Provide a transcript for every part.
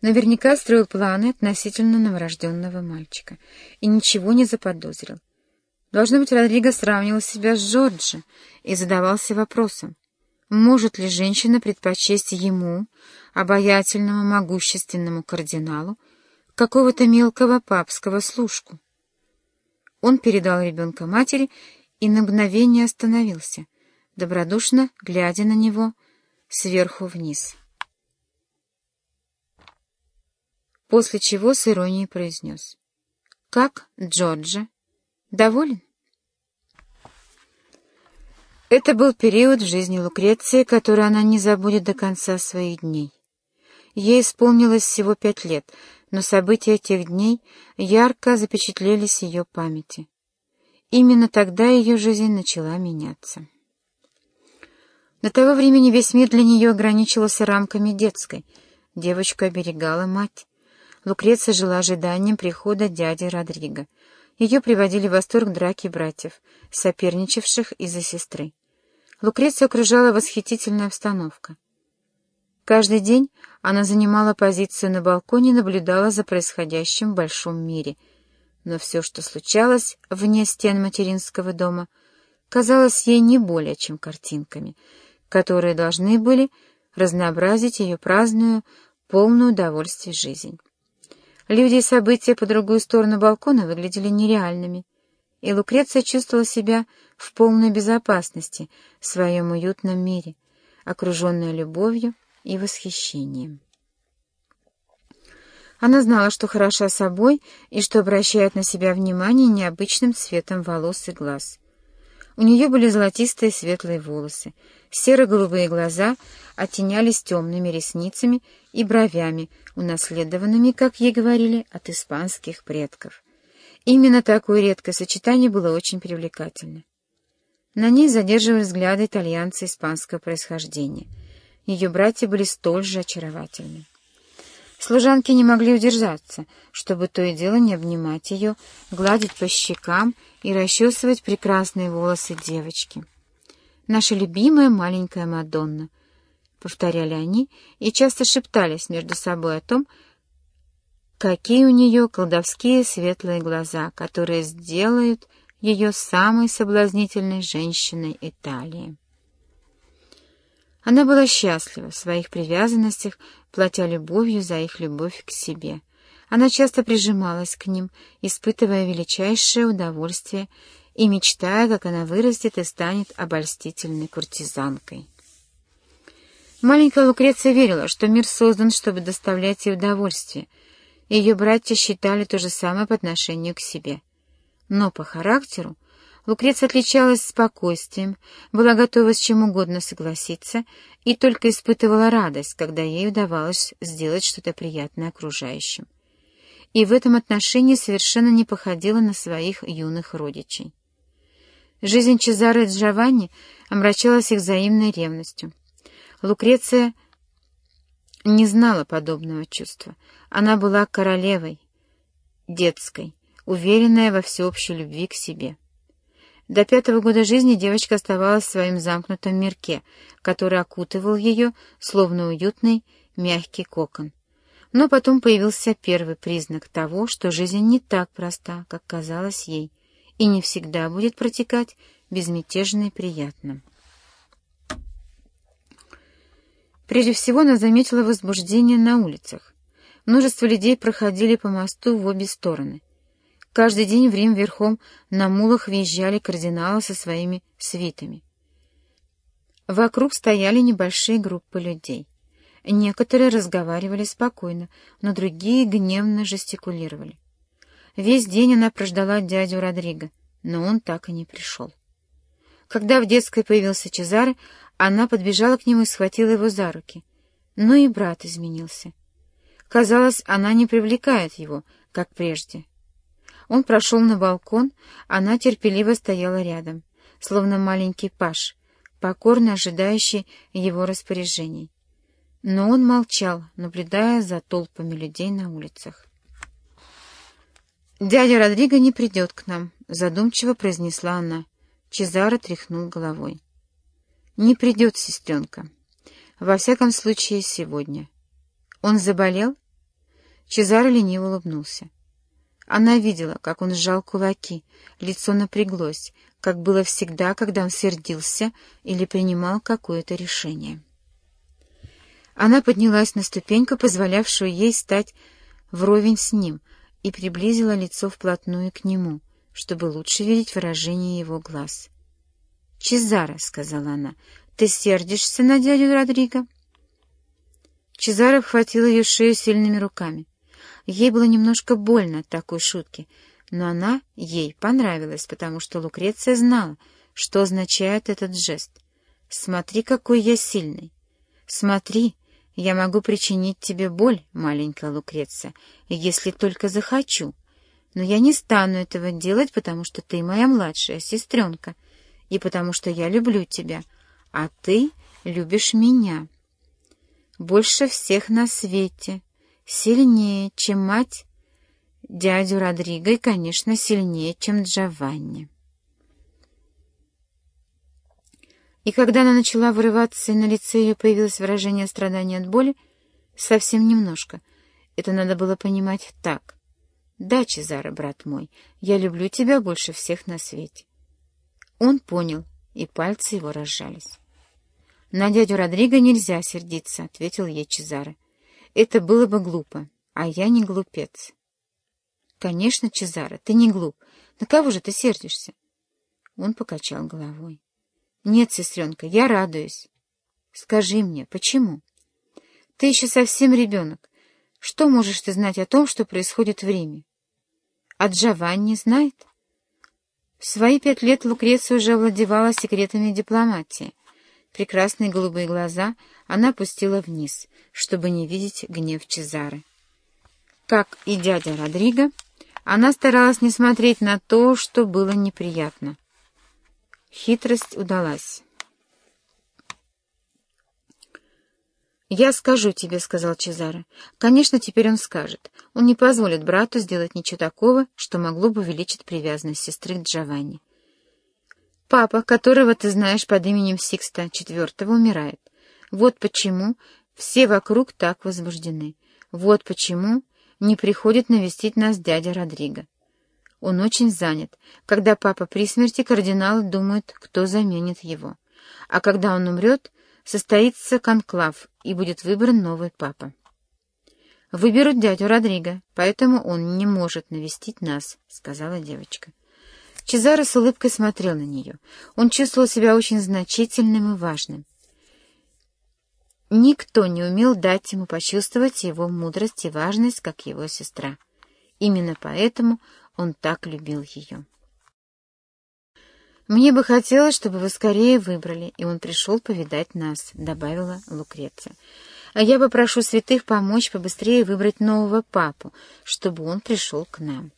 Наверняка строил планы относительно новорожденного мальчика и ничего не заподозрил. Должно быть, Родриго сравнивал себя с Джорджи и задавался вопросом, может ли женщина предпочесть ему, обаятельному, могущественному кардиналу, какого-то мелкого папского служку. Он передал ребенка матери и на мгновение остановился, добродушно глядя на него сверху вниз. После чего с иронией произнес. «Как, Джорджа? Доволен?» Это был период в жизни Лукреции, который она не забудет до конца своих дней. Ей исполнилось всего пять лет, но события тех дней ярко запечатлелись в ее памяти. Именно тогда ее жизнь начала меняться. До того времени весь мир для нее ограничивался рамками детской. Девочку оберегала мать. Лукреция жила ожиданием прихода дяди Родриго. Ее приводили в восторг драки братьев, соперничавших из-за сестры. Лукрецию окружала восхитительная обстановка. Каждый день она занимала позицию на балконе и наблюдала за происходящим в большом мире. Но все, что случалось вне стен материнского дома, казалось ей не более чем картинками, которые должны были разнообразить ее праздную, полную удовольствие жизнь. Люди и события по другую сторону балкона выглядели нереальными, и Лукреция чувствовала себя в полной безопасности в своем уютном мире, окруженная любовью и восхищением. Она знала, что хороша собой и что обращает на себя внимание необычным цветом волос и глаз. У нее были золотистые светлые волосы, серо-голубые глаза оттенялись темными ресницами и бровями, унаследованными, как ей говорили, от испанских предков. Именно такое редкое сочетание было очень привлекательно. На ней задерживали взгляды итальянца испанского происхождения. Ее братья были столь же очаровательны. Служанки не могли удержаться, чтобы то и дело не обнимать ее, гладить по щекам и расчесывать прекрасные волосы девочки. «Наша любимая маленькая Мадонна», — повторяли они и часто шептались между собой о том, какие у нее колдовские светлые глаза, которые сделают ее самой соблазнительной женщиной Италии. Она была счастлива в своих привязанностях, платя любовью за их любовь к себе. Она часто прижималась к ним, испытывая величайшее удовольствие и мечтая, как она вырастет и станет обольстительной куртизанкой. Маленькая Лукреция верила, что мир создан, чтобы доставлять ей удовольствие. Ее братья считали то же самое по отношению к себе. Но по характеру Лукреция отличалась спокойствием, была готова с чем угодно согласиться и только испытывала радость, когда ей удавалось сделать что-то приятное окружающим. И в этом отношении совершенно не походила на своих юных родичей. Жизнь Чезаро и Джованни омрачалась их взаимной ревностью. Лукреция не знала подобного чувства. Она была королевой, детской, уверенная во всеобщей любви к себе. До пятого года жизни девочка оставалась в своем замкнутом мирке, который окутывал ее, словно уютный, мягкий кокон. Но потом появился первый признак того, что жизнь не так проста, как казалось ей, и не всегда будет протекать безмятежно и приятно. Прежде всего она заметила возбуждение на улицах. Множество людей проходили по мосту в обе стороны. Каждый день в Рим верхом на мулах въезжали кардиналы со своими свитами. Вокруг стояли небольшие группы людей. Некоторые разговаривали спокойно, но другие гневно жестикулировали. Весь день она прождала дядю Родриго, но он так и не пришел. Когда в детской появился Чезаре, она подбежала к нему и схватила его за руки. Но и брат изменился. Казалось, она не привлекает его, как прежде. Он прошел на балкон, она терпеливо стояла рядом, словно маленький паш, покорно ожидающий его распоряжений. Но он молчал, наблюдая за толпами людей на улицах. «Дядя Родриго не придет к нам», — задумчиво произнесла она. Чезаро тряхнул головой. «Не придет, сестренка. Во всяком случае, сегодня. Он заболел?» Чезаро лениво улыбнулся. Она видела, как он сжал кулаки, лицо напряглось, как было всегда, когда он сердился или принимал какое-то решение. Она поднялась на ступеньку, позволявшую ей стать вровень с ним, и приблизила лицо вплотную к нему, чтобы лучше видеть выражение его глаз. «Чезаро», — сказала она, — «ты сердишься на дядю Родриго?» Чезаро обхватил ее шею сильными руками. Ей было немножко больно от такой шутки, но она ей понравилась, потому что Лукреция знала, что означает этот жест. «Смотри, какой я сильный! Смотри, я могу причинить тебе боль, маленькая Лукреция, если только захочу. Но я не стану этого делать, потому что ты моя младшая сестренка, и потому что я люблю тебя, а ты любишь меня» больше всех на свете, сильнее, чем мать дядю Родриго и, конечно, сильнее, чем Джованни. И когда она начала вырываться, и на лице ее появилось выражение страдания от боли, совсем немножко, это надо было понимать так. «Да, Чезаро, брат мой, я люблю тебя больше всех на свете». Он понял, и пальцы его разжались. «На дядю Родриго нельзя сердиться», — ответил ей Чезаре. «Это было бы глупо, а я не глупец». «Конечно, Чезаре, ты не глуп. На кого же ты сердишься?» Он покачал головой. «Нет, сестренка, я радуюсь. Скажи мне, почему? Ты еще совсем ребенок. Что можешь ты знать о том, что происходит в Риме? А Джованни знает?» В свои пять лет Лукреция уже овладевала секретами дипломатии. Прекрасные голубые глаза она пустила вниз, чтобы не видеть гнев Чезары. Как и дядя Родриго, она старалась не смотреть на то, что было неприятно. Хитрость удалась. «Я скажу тебе», — сказал Чезаре. «Конечно, теперь он скажет. Он не позволит брату сделать ничего такого, что могло бы увеличить привязанность сестры к Джованни. Папа, которого ты знаешь под именем Сикста IV, умирает. Вот почему все вокруг так возбуждены. Вот почему не приходит навестить нас дядя Родриго. Он очень занят. Когда папа при смерти, кардиналы думают, кто заменит его. А когда он умрет, состоится конклав, и будет выбран новый папа. «Выберут дядю Родриго, поэтому он не может навестить нас», — сказала девочка. Чезаро с улыбкой смотрел на нее. Он чувствовал себя очень значительным и важным. Никто не умел дать ему почувствовать его мудрость и важность, как его сестра. Именно поэтому он так любил ее. «Мне бы хотелось, чтобы вы скорее выбрали, и он пришел повидать нас», — добавила Лукреция. «А я попрошу святых помочь побыстрее выбрать нового папу, чтобы он пришел к нам».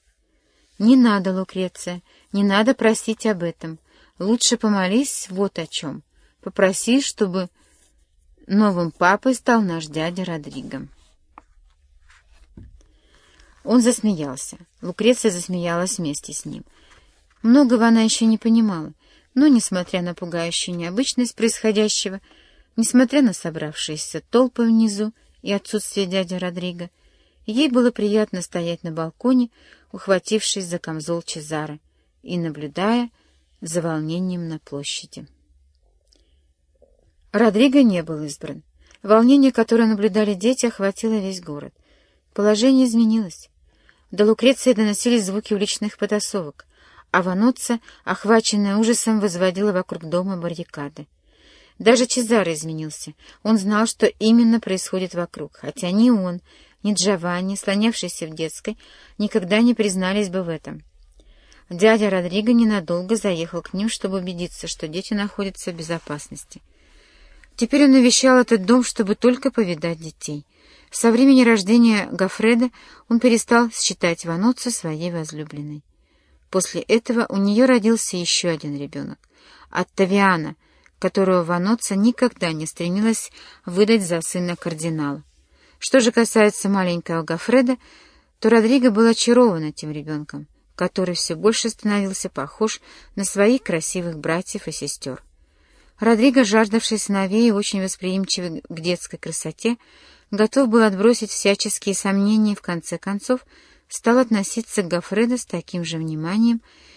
«Не надо, Лукреция, не надо просить об этом. Лучше помолись вот о чем. Попроси, чтобы новым папой стал наш дядя Родриго». Он засмеялся. Лукреция засмеялась вместе с ним. Многого она еще не понимала, но, несмотря на пугающую необычность происходящего, несмотря на собравшиеся толпы внизу и отсутствие дяди Родриго, ей было приятно стоять на балконе, ухватившись за камзол Чезары и наблюдая за волнением на площади. Родриго не был избран. Волнение, которое наблюдали дети, охватило весь город. Положение изменилось. До Лукреции доносились звуки уличных потасовок, а Вануца, охваченная ужасом, возводила вокруг дома баррикады. Даже Чезаро изменился. Он знал, что именно происходит вокруг, хотя ни он, ни Джованни, слонявшийся в детской, никогда не признались бы в этом. Дядя Родриго ненадолго заехал к ним, чтобы убедиться, что дети находятся в безопасности. Теперь он навещал этот дом, чтобы только повидать детей. Со времени рождения Гафреда он перестал считать Вануца своей возлюбленной. После этого у нее родился еще один ребенок — Оттавиана, которого Ваноца никогда не стремилась выдать за сына кардинала. Что же касается маленького Гафреда, то Родриго был очарован этим ребенком, который все больше становился похож на своих красивых братьев и сестер. Родриго, жаждавший сыновей и очень восприимчивый к детской красоте, готов был отбросить всяческие сомнения и в конце концов стал относиться к Гофреду с таким же вниманием,